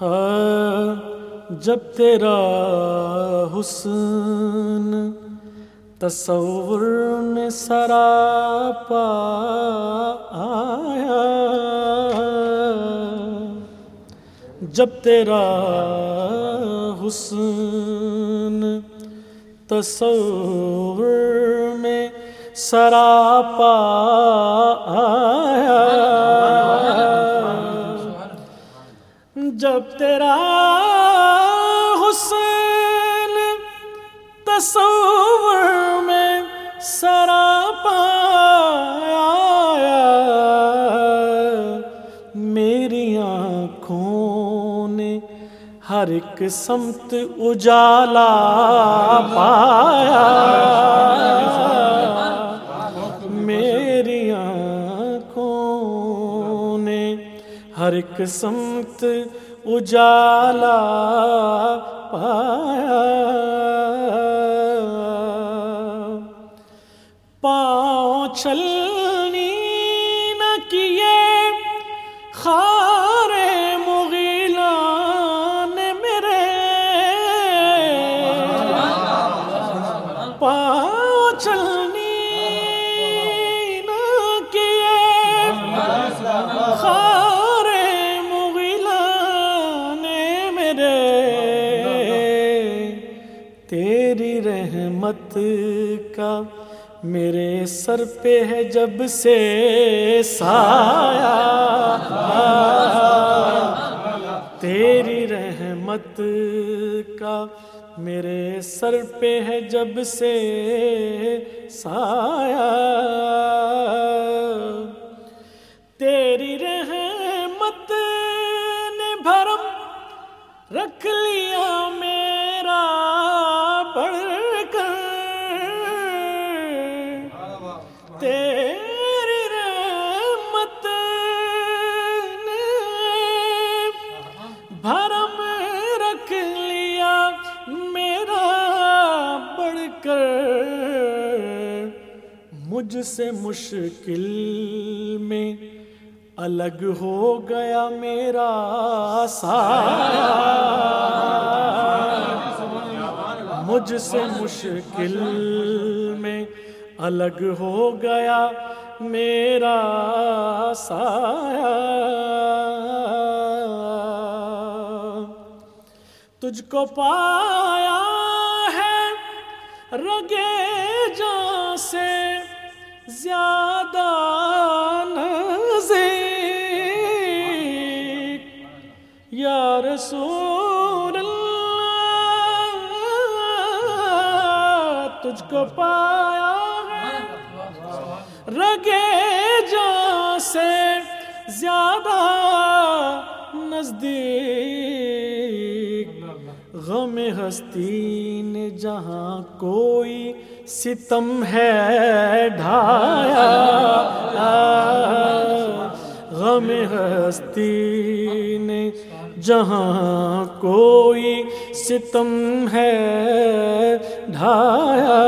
ہاں جب تیرا حسن تصور میں سراپا آیا، جب تیرا حسن تصور میں سراپا آیا۔ جب تیرا حسن تصور میں سراپا آیا میری آنکھوں نے ہر ایک سمت اجالا پایا۔ ہر ایک سمت اجالا پایا۔ پاؤں چل تیری رحمت کا میرے سر پہ ہے جب سے سایہ۔ تیری رحمت کا میرے سر پہ ہے جب سے سایہ۔ تیری رحمت نے بھرم رکھ مجھ سے مشکل میں الگ ہو گیا میرا سایہ۔ مجھ سے مشکل میں الگ ہو گیا میرا سایہ۔ تجھ کو پایا ہے رگے جان سے زیادہ نزدیک۔ یا رسول اللہ، تجھ کو پایا ہے۔ رگے جان سے زیادہ نزدیک۔ غم ہستی نے جہاں کوئی ستم ہے ڈھایا غم ہستی نے جہاں کوئی ستم ہے ڈھایا۔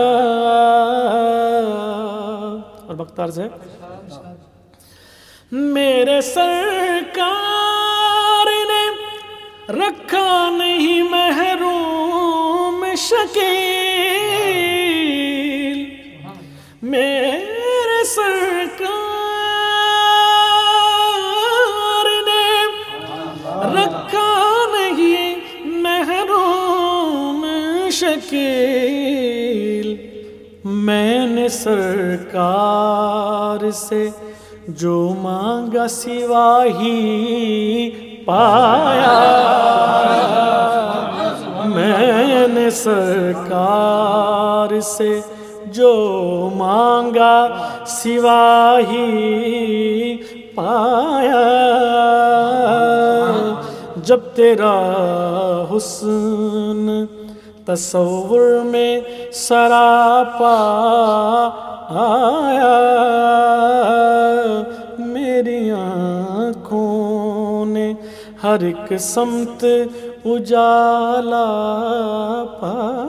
اور بختار سے؟ میرے سرکار نے رکھا نہیں محروم شکیل شکیل میں نے سرکار سے جو مانگا سوا ہی پایا۔ میں نے سرکار سے جو مانگا سوا ہی پایا۔ جب تیرا حسن تصور میں سراپا آیا۔ میری آنکھوں نے ہر ایک سمت اجالا پایا۔